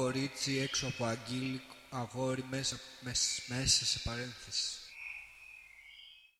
κορίτσι έξω από αγγίλικο αγόρι μέσα, μέσα σε παρένθεση.